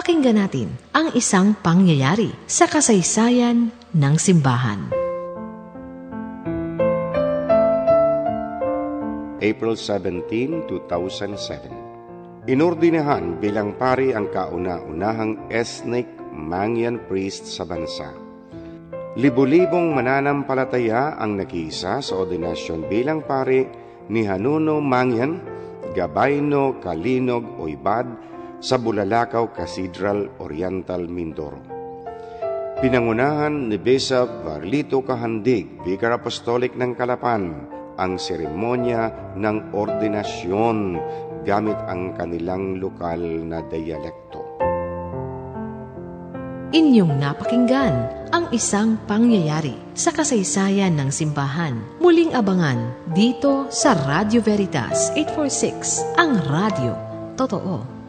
Pakinggan natin ang isang pangyayari sa kasaysayan ng simbahan. April 17, 2007 Inordinahan bilang pari ang kauna-unahang ethnic Mangyan priest sa bansa. Libo-libong mananampalataya ang nakiisa sa ordinasyon bilang pari ni Hanuno Mangyan, Gabayno Kalinog Oybad sa Bulalakaw Cathedral Oriental, Mindoro. Pinangunahan ni Bishop Varlito Kahandig, Vicar Apostolic ng Kalapan, ang seremonya ng ordinasyon gamit ang kanilang lokal na dialekto. Inyong napakinggan ang isang pangyayari sa kasaysayan ng simbahan. Muling abangan dito sa Radio Veritas 846, ang radio. Totoo.